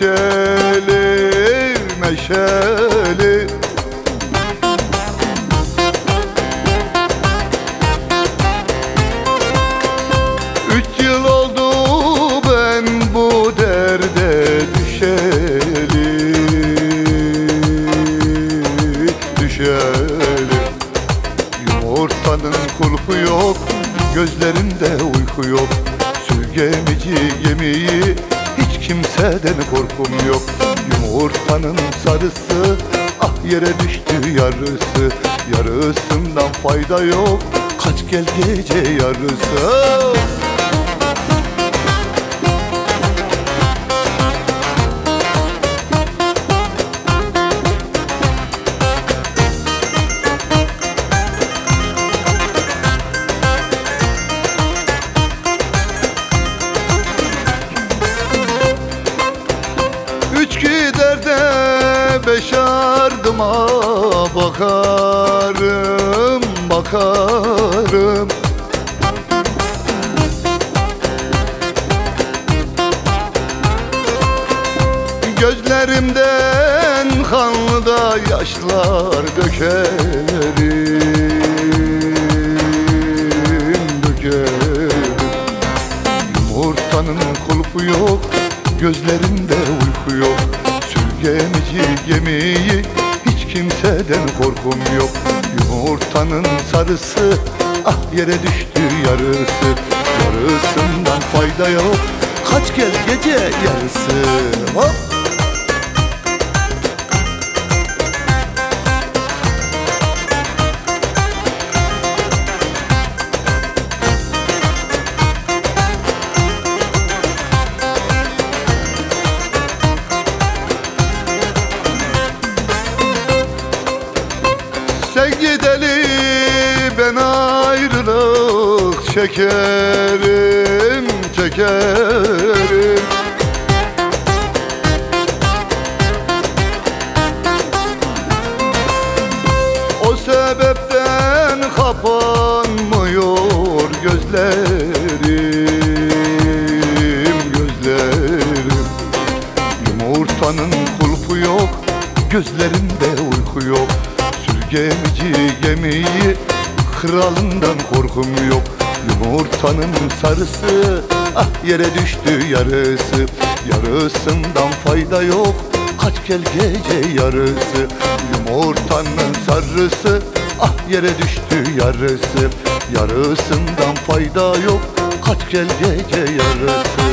meşeli meşeli. Üç yıl oldu ben bu derde düşeli. Düşeli. Yumurtanın kulpu yok Gözlerinde uyku yok. Sürgemici gemiyi Hiç kimseden korkum yok. Yumurtanın sarısı Ah yere düştü yarısı. Yarısından fayda yok Kaç gel gece yarısı ardıma bakarım, bakarım. Gözlerimden kanlı da yaşlar dökerim, dökerim. Yumurtanın kulpu yok Gözlerinde uyku yok. Sürgemici gemiyi kimseden korkum yok. Yumurtanın sarısı Ah yere düştü yarısı. Yarısından fayda yok. Kaç gel gece yarısı. Hop çekerim, çekerim. O sebepten kapanmıyor gözlerim, gözlerim. Yumurtanın kulpu yok, gözlerinde uyku yok. Sürgemici gemiyi, kralından korkum yok Yumurtanın sarısı, ah yere düştü yarısı. Yarısından fayda yok, kaç gel gece yarısı. Yumurtanın sarısı, ah yere düştü yarısı. Yarısından fayda yok, kaç gel gece yarısı